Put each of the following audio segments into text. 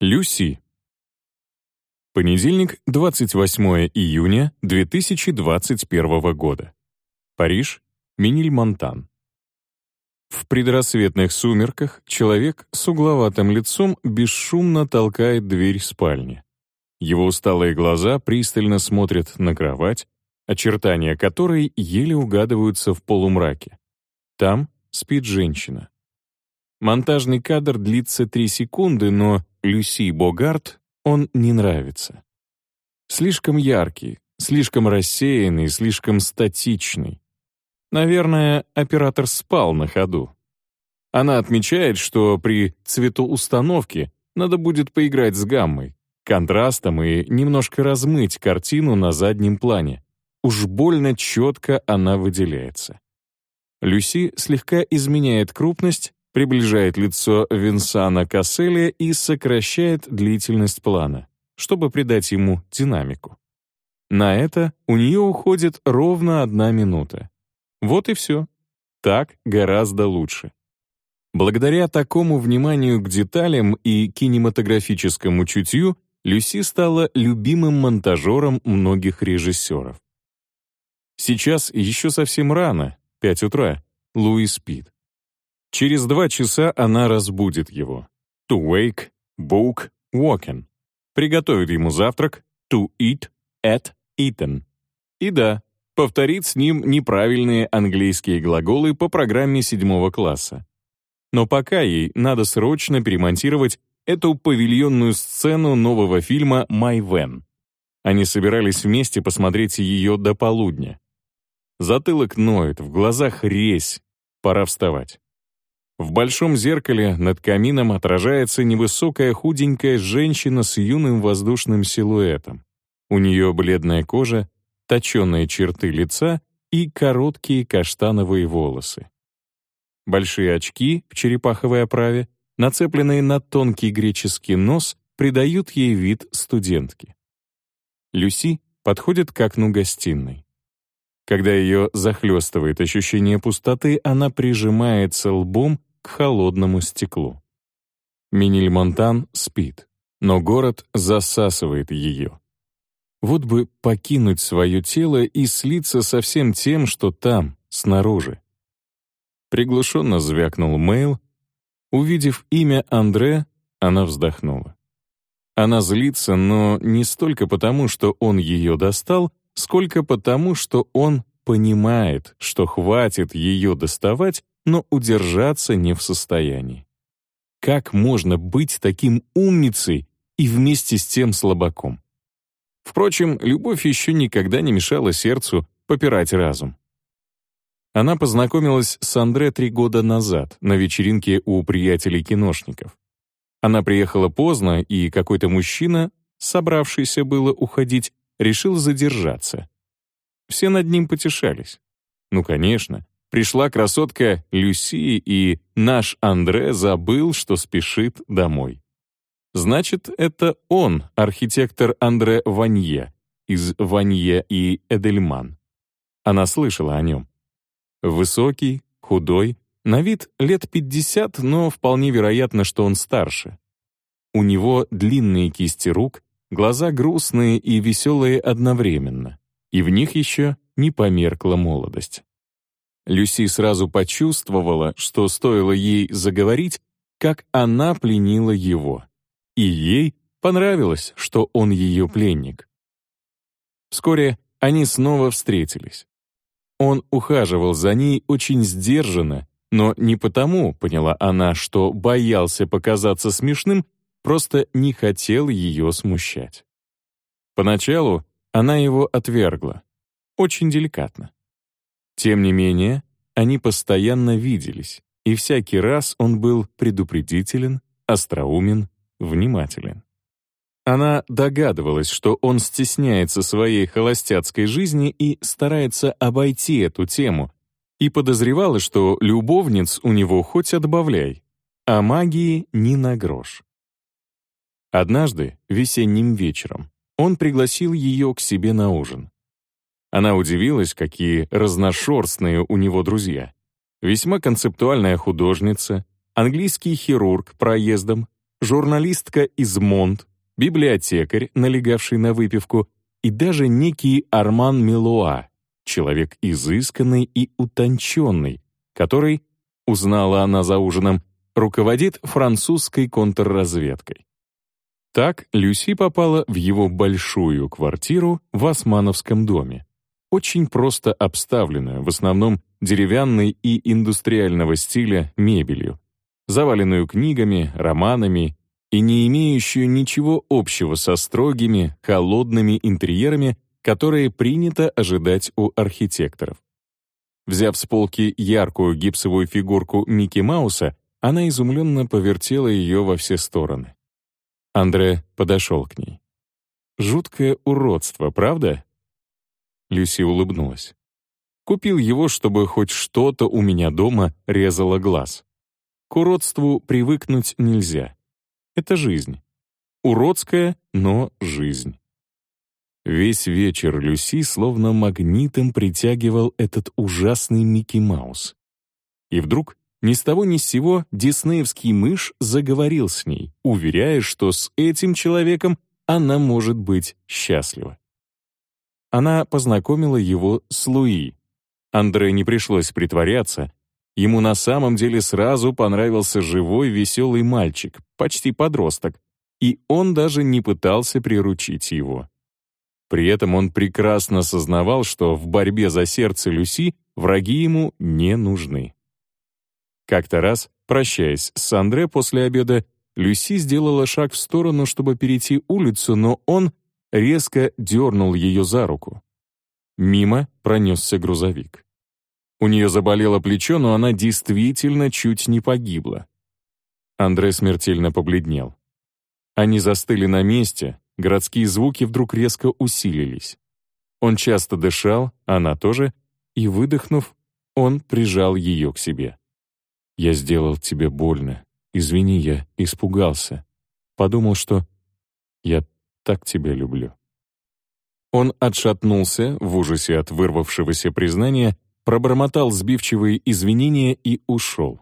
Люси. Понедельник, 28 июня 2021 года. Париж, Миниль-Монтан. В предрассветных сумерках человек с угловатым лицом бесшумно толкает дверь спальни. Его усталые глаза пристально смотрят на кровать, очертания которой еле угадываются в полумраке. Там спит женщина. Монтажный кадр длится три секунды, но Люси Богарт он не нравится. Слишком яркий, слишком рассеянный, слишком статичный. Наверное, оператор спал на ходу. Она отмечает, что при цветоустановке надо будет поиграть с гаммой, контрастом и немножко размыть картину на заднем плане. Уж больно четко она выделяется. Люси слегка изменяет крупность, приближает лицо Винсана Касселя и сокращает длительность плана, чтобы придать ему динамику. На это у нее уходит ровно одна минута. Вот и все. Так гораздо лучше. Благодаря такому вниманию к деталям и кинематографическому чутью Люси стала любимым монтажером многих режиссеров. Сейчас еще совсем рано, 5 утра, Луи спит. Через два часа она разбудит его. To wake, book, walking. Приготовит ему завтрак. To eat, at, eaten. И да, повторит с ним неправильные английские глаголы по программе седьмого класса. Но пока ей надо срочно перемонтировать эту павильонную сцену нового фильма «My Van». Они собирались вместе посмотреть ее до полудня. Затылок ноет, в глазах резь. Пора вставать. В большом зеркале над камином отражается невысокая худенькая женщина с юным воздушным силуэтом. У нее бледная кожа, точеные черты лица и короткие каштановые волосы. Большие очки в черепаховой оправе, нацепленные на тонкий греческий нос, придают ей вид студентки. Люси подходит к окну гостиной. Когда ее захлестывает ощущение пустоты, она прижимается лбом к холодному стеклу. Минильмонтан спит, но город засасывает ее. Вот бы покинуть свое тело и слиться со всем тем, что там, снаружи. Приглушенно звякнул мейл. Увидев имя Андре, она вздохнула. Она злится, но не столько потому, что он ее достал, сколько потому, что он понимает, что хватит ее доставать, но удержаться не в состоянии. Как можно быть таким умницей и вместе с тем слабаком? Впрочем, любовь еще никогда не мешала сердцу попирать разум. Она познакомилась с Андре три года назад на вечеринке у приятелей-киношников. Она приехала поздно, и какой-то мужчина, собравшийся было уходить, решил задержаться. Все над ним потешались. Ну, конечно, пришла красотка Люси, и наш Андре забыл, что спешит домой. Значит, это он, архитектор Андре Ванье, из Ванье и Эдельман. Она слышала о нем. Высокий, худой, на вид лет 50, но вполне вероятно, что он старше. У него длинные кисти рук, глаза грустные и веселые одновременно, и в них еще не померкла молодость. Люси сразу почувствовала, что стоило ей заговорить, как она пленила его. И ей понравилось, что он ее пленник. Вскоре они снова встретились. Он ухаживал за ней очень сдержанно, но не потому, поняла она, что боялся показаться смешным, просто не хотел ее смущать. Поначалу она его отвергла, очень деликатно. Тем не менее, они постоянно виделись, и всякий раз он был предупредителен, остроумен, внимателен. Она догадывалась, что он стесняется своей холостяцкой жизни и старается обойти эту тему, и подозревала, что любовниц у него хоть отбавляй, а магии ни на грош. Однажды, весенним вечером, он пригласил ее к себе на ужин. Она удивилась, какие разношерстные у него друзья. Весьма концептуальная художница, английский хирург проездом, журналистка из Монт, библиотекарь, налегавший на выпивку, и даже некий Арман Милуа, человек изысканный и утонченный, который, узнала она за ужином, руководит французской контрразведкой. Так Люси попала в его большую квартиру в Османовском доме, очень просто обставленную, в основном деревянной и индустриального стиля мебелью, заваленную книгами, романами и не имеющую ничего общего со строгими, холодными интерьерами, которые принято ожидать у архитекторов. Взяв с полки яркую гипсовую фигурку Микки Мауса, она изумленно повертела ее во все стороны. Андре подошел к ней. «Жуткое уродство, правда?» Люси улыбнулась. «Купил его, чтобы хоть что-то у меня дома резало глаз. К уродству привыкнуть нельзя. Это жизнь. Уродская, но жизнь». Весь вечер Люси словно магнитом притягивал этот ужасный Микки Маус. И вдруг ни с того ни с сего диснеевский мышь заговорил с ней, уверяя, что с этим человеком она может быть счастлива. Она познакомила его с Луи. Андре не пришлось притворяться. Ему на самом деле сразу понравился живой, веселый мальчик, почти подросток, и он даже не пытался приручить его. При этом он прекрасно сознавал, что в борьбе за сердце Люси враги ему не нужны. Как-то раз, прощаясь с Андре после обеда, Люси сделала шаг в сторону, чтобы перейти улицу, но он резко дернул ее за руку. Мимо пронесся грузовик. У нее заболело плечо, но она действительно чуть не погибла. Андре смертельно побледнел. Они застыли на месте, городские звуки вдруг резко усилились. Он часто дышал, она тоже, и, выдохнув, он прижал ее к себе. Я сделал тебе больно. Извини, я испугался. Подумал, что я так тебя люблю». Он отшатнулся в ужасе от вырвавшегося признания, пробормотал сбивчивые извинения и ушел.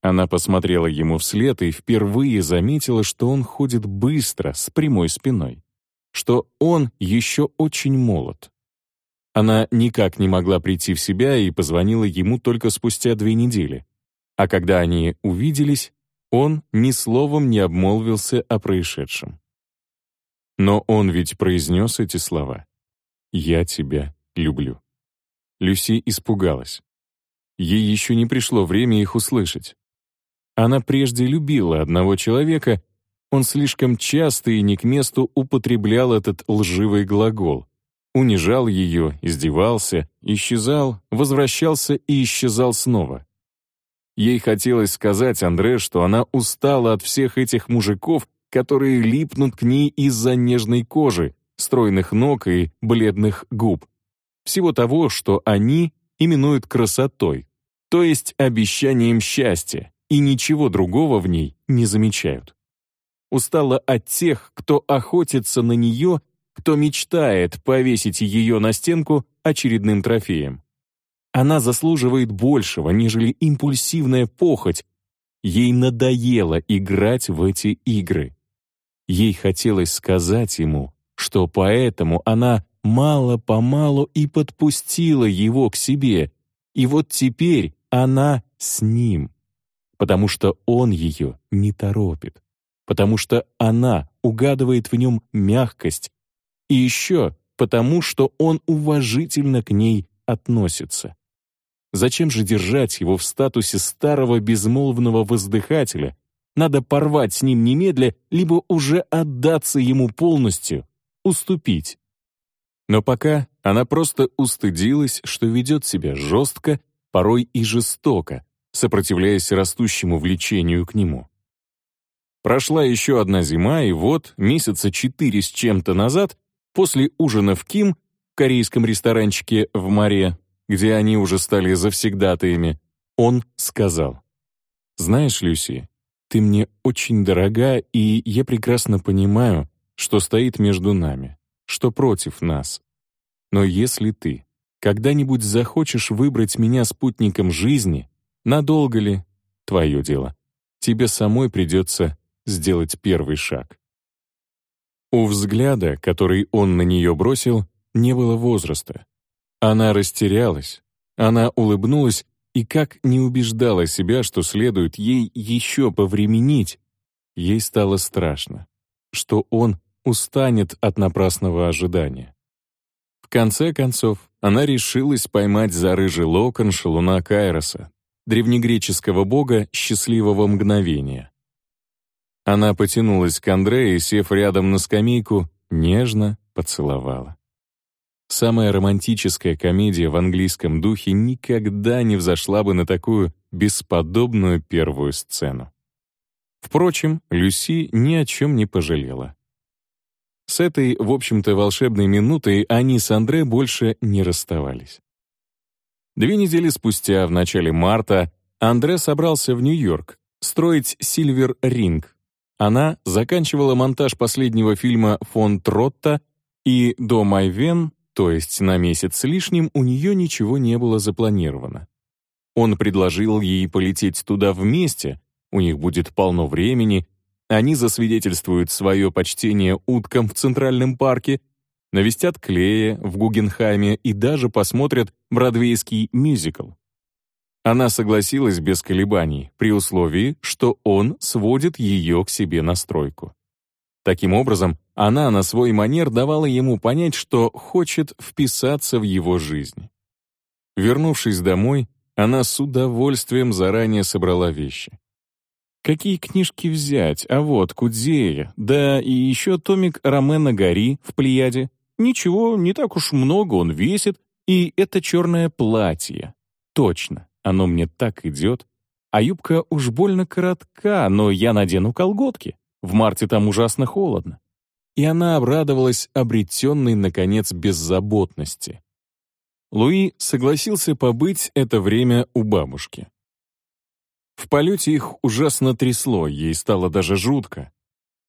Она посмотрела ему вслед и впервые заметила, что он ходит быстро, с прямой спиной, что он еще очень молод. Она никак не могла прийти в себя и позвонила ему только спустя две недели. А когда они увиделись, он ни словом не обмолвился о происшедшем. Но он ведь произнес эти слова. «Я тебя люблю». Люси испугалась. Ей еще не пришло время их услышать. Она прежде любила одного человека, он слишком часто и не к месту употреблял этот лживый глагол. Унижал ее, издевался, исчезал, возвращался и исчезал снова. Ей хотелось сказать Андре, что она устала от всех этих мужиков, которые липнут к ней из-за нежной кожи, стройных ног и бледных губ. Всего того, что они именуют красотой, то есть обещанием счастья, и ничего другого в ней не замечают. Устала от тех, кто охотится на нее, кто мечтает повесить ее на стенку очередным трофеем. Она заслуживает большего, нежели импульсивная похоть. Ей надоело играть в эти игры. Ей хотелось сказать ему, что поэтому она мало-помалу и подпустила его к себе, и вот теперь она с ним, потому что он ее не торопит, потому что она угадывает в нем мягкость, и еще потому, что он уважительно к ней относится. Зачем же держать его в статусе старого безмолвного воздыхателя? Надо порвать с ним немедля, либо уже отдаться ему полностью, уступить. Но пока она просто устыдилась, что ведет себя жестко, порой и жестоко, сопротивляясь растущему влечению к нему. Прошла еще одна зима, и вот, месяца четыре с чем-то назад, после ужина в Ким, корейском ресторанчике в море, где они уже стали завсегдатаями, он сказал, «Знаешь, Люси, ты мне очень дорога, и я прекрасно понимаю, что стоит между нами, что против нас. Но если ты когда-нибудь захочешь выбрать меня спутником жизни, надолго ли — твое дело. Тебе самой придется сделать первый шаг. У взгляда, который он на нее бросил, не было возраста. Она растерялась, она улыбнулась и как не убеждала себя, что следует ей еще повременить, ей стало страшно, что он устанет от напрасного ожидания. В конце концов, она решилась поймать за рыжий локон шалуна Кайроса, древнегреческого бога счастливого мгновения. Она потянулась к Андре и, сев рядом на скамейку, нежно поцеловала. Самая романтическая комедия в английском духе никогда не взошла бы на такую бесподобную первую сцену. Впрочем, Люси ни о чем не пожалела. С этой, в общем-то, волшебной минутой они с Андре больше не расставались. Две недели спустя, в начале марта, Андре собрался в Нью-Йорк строить «Сильвер Ринг». Она заканчивала монтаж последнего фильма фон Тротта, и до Майвен то есть на месяц с лишним у нее ничего не было запланировано. Он предложил ей полететь туда вместе, у них будет полно времени, они засвидетельствуют свое почтение уткам в Центральном парке, навестят Клея в Гугенхайме и даже посмотрят бродвейский мюзикл. Она согласилась без колебаний, при условии, что он сводит ее к себе на стройку. Таким образом, она на свой манер давала ему понять, что хочет вписаться в его жизнь. Вернувшись домой, она с удовольствием заранее собрала вещи. Какие книжки взять? А вот Кудзея, да и еще томик Ромена Гори в Плеяде. Ничего, не так уж много он весит, и это черное платье. Точно, оно мне так идет. А юбка уж больно коротка, но я надену колготки. В марте там ужасно холодно и она обрадовалась обретенной, наконец, беззаботности. Луи согласился побыть это время у бабушки. В полете их ужасно трясло, ей стало даже жутко.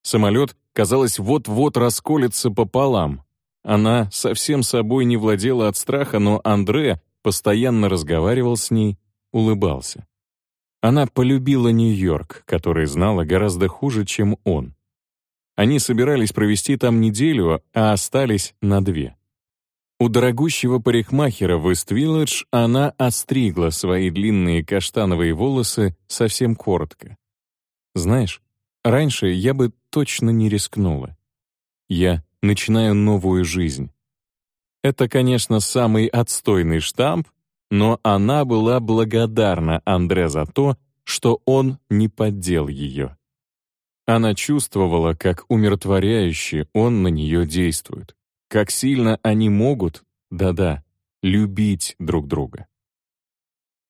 Самолет, казалось, вот-вот расколется пополам. Она совсем собой не владела от страха, но Андре постоянно разговаривал с ней, улыбался. Она полюбила Нью-Йорк, который знала гораздо хуже, чем он. Они собирались провести там неделю, а остались на две. У дорогущего парикмахера в Ист-Вилледж она остригла свои длинные каштановые волосы совсем коротко. Знаешь, раньше я бы точно не рискнула. Я начинаю новую жизнь. Это, конечно, самый отстойный штамп, но она была благодарна Андре за то, что он не поддел ее. Она чувствовала, как умиротворяюще он на нее действует, как сильно они могут, да-да, любить друг друга.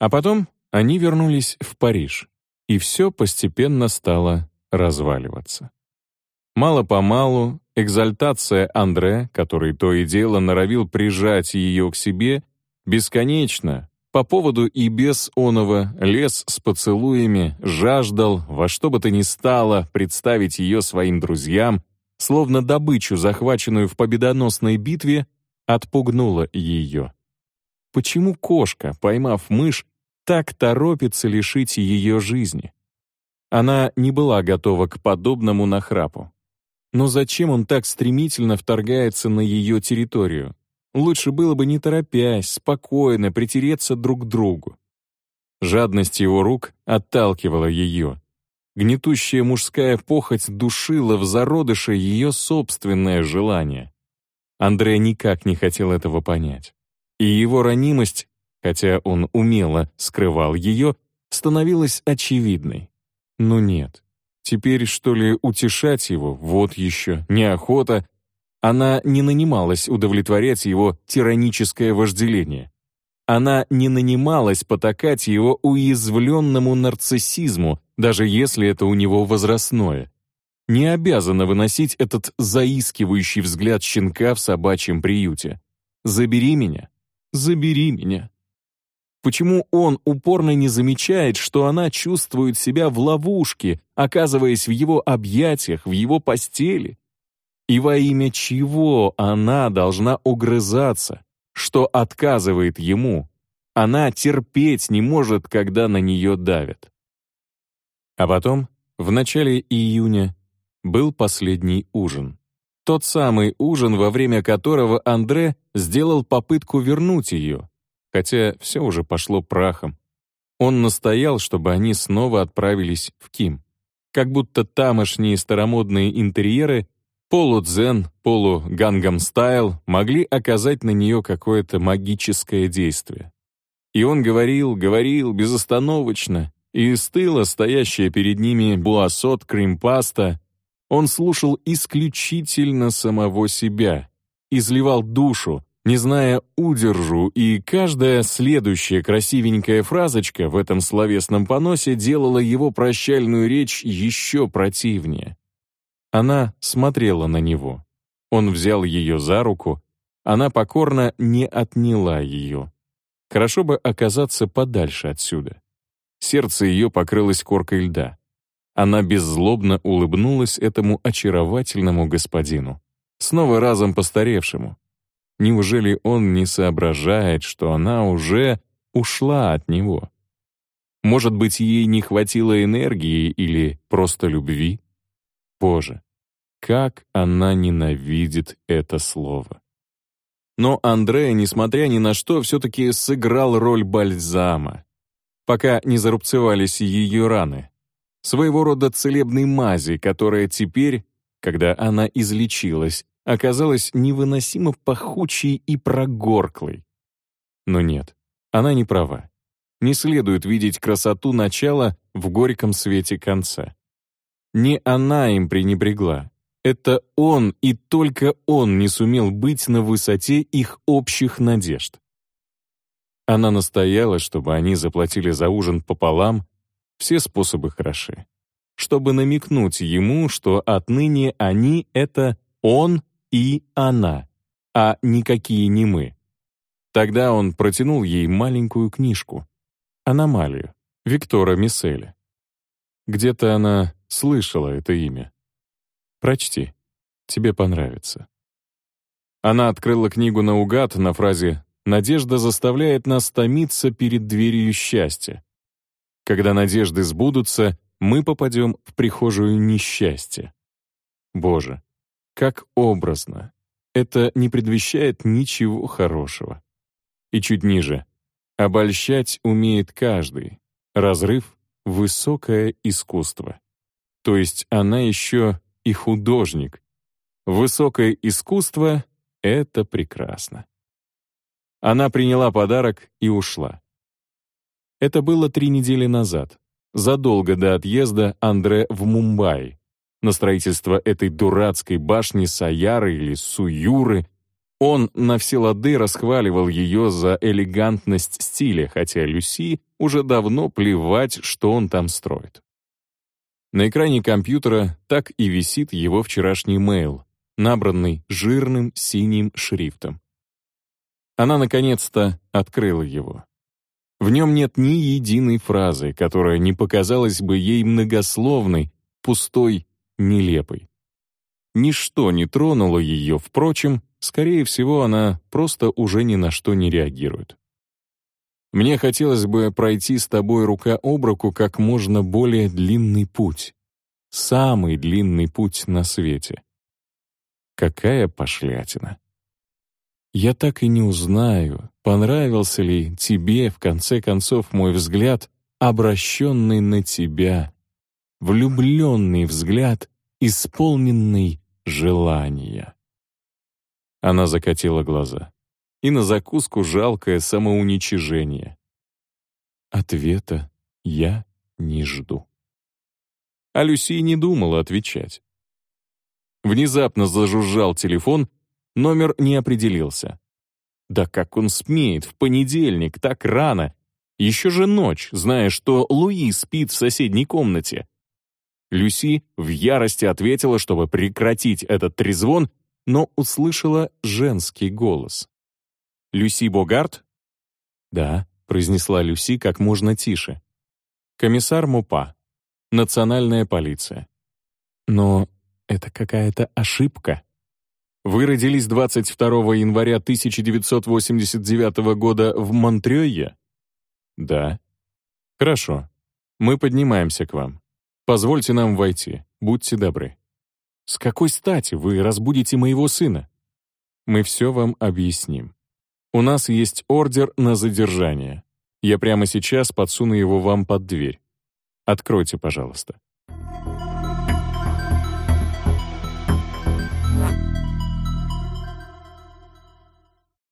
А потом они вернулись в Париж, и все постепенно стало разваливаться. Мало-помалу экзальтация Андре, который то и дело норовил прижать ее к себе, бесконечно, по поводу и без оного лез с поцелуями, жаждал во что бы то ни стало представить ее своим друзьям, словно добычу, захваченную в победоносной битве, отпугнула ее. Почему кошка, поймав мышь, так торопится лишить ее жизни? Она не была готова к подобному нахрапу. Но зачем он так стремительно вторгается на ее территорию? Лучше было бы не торопясь, спокойно притереться друг к другу. Жадность его рук отталкивала ее. Гнетущая мужская похоть душила в зародыше ее собственное желание. Андрей никак не хотел этого понять. И его ранимость, хотя он умело скрывал ее, становилась очевидной. Но нет. Теперь, что ли, утешать его, вот еще, неохота, она не нанималась удовлетворять его тираническое вожделение. Она не нанималась потакать его уязвленному нарциссизму, даже если это у него возрастное. Не обязана выносить этот заискивающий взгляд щенка в собачьем приюте. «Забери меня, забери меня». Почему он упорно не замечает, что она чувствует себя в ловушке, оказываясь в его объятиях, в его постели? И во имя чего она должна угрызаться, что отказывает ему? Она терпеть не может, когда на нее давят. А потом, В начале июня был последний ужин. Тот самый ужин, во время которого Андре сделал попытку вернуть ее, хотя все уже пошло прахом. Он настоял, чтобы они снова отправились в Ким. Как будто тамошние старомодные интерьеры полудзен, полу-гангам-стайл могли оказать на нее какое-то магическое действие. И он говорил, говорил безостановочно, и стыла стоящая перед ними буасот кримпаста, он слушал исключительно самого себя, изливал душу, не зная удержу, и каждая следующая красивенькая фразочка в этом словесном поносе делала его прощальную речь еще противнее. Она смотрела на него. Он взял ее за руку, она покорно не отняла ее. Хорошо бы оказаться подальше отсюда. Сердце ее покрылось коркой льда. Она беззлобно улыбнулась этому очаровательному господину, снова разом постаревшему. Неужели он не соображает, что она уже ушла от него? Может быть, ей не хватило энергии или просто любви? Боже, как она ненавидит это слово. Но Андре, несмотря ни на что, все-таки сыграл роль бальзама, пока не зарубцевались ее раны. Своего рода целебной мази, которая теперь, когда она излечилась, оказалась невыносимо пахучей и прогорклой. Но нет, она не права. Не следует видеть красоту начала в горьком свете конца. Не она им пренебрегла. Это он и только он не сумел быть на высоте их общих надежд. Она настояла, чтобы они заплатили за ужин пополам, все способы хороши. Чтобы намекнуть ему, что отныне они — это он и она, а никакие не мы. Тогда он протянул ей маленькую книжку «Аномалию» Виктора Мисселя. Где-то она слышала это имя. Прочти, тебе понравится. Она открыла книгу наугад на фразе «Надежда заставляет нас томиться перед дверью счастья». Когда надежды сбудутся, мы попадем в прихожую несчастья. Боже, как образно. Это не предвещает ничего хорошего. И чуть ниже. Обольщать умеет каждый. Разрыв — высокое искусство. То есть она еще и художник. Высокое искусство — это прекрасно. Она приняла подарок и ушла. Это было три недели назад, задолго до отъезда Андре в Мумбаи на строительство этой дурацкой башни Саяры или Суюры. Он на все лады расхваливал ее за элегантность стиля, хотя Люси уже давно плевать, что он там строит. На экране компьютера так и висит его вчерашний мейл, набранный жирным синим шрифтом. Она наконец-то открыла его. В нем нет ни единой фразы, которая не показалась бы ей многословной, пустой нелепой. Ничто не тронуло ее, впрочем, скорее всего, она просто уже ни на что не реагирует. Мне хотелось бы пройти с тобой рука об руку как можно более длинный путь. Самый длинный путь на свете. Какая пошлятина. Я так и не узнаю, понравился ли тебе, в конце концов, мой взгляд, обращенный на тебя, влюбленный взгляд, исполненный желания. Она закатила глаза. И на закуску жалкое самоуничижение. Ответа я не жду. А Люси не думала отвечать. Внезапно зажужжал телефон, номер не определился. Да как он смеет в понедельник, так рано? Еще же ночь, зная, что Луи спит в соседней комнате. Люси в ярости ответила, чтобы прекратить этот трезвон, но услышала женский голос. «Люси Богарт?» «Да», — произнесла Люси как можно тише. «Комиссар Мупа. Национальная полиция». «Но это какая-то ошибка». «Вы родились 22 января 1989 года в Монтрёе?» «Да». «Хорошо. Мы поднимаемся к вам. Позвольте нам войти, будьте добры». «С какой стати вы разбудите моего сына?» «Мы все вам объясним. У нас есть ордер на задержание. Я прямо сейчас подсуну его вам под дверь. Откройте, пожалуйста».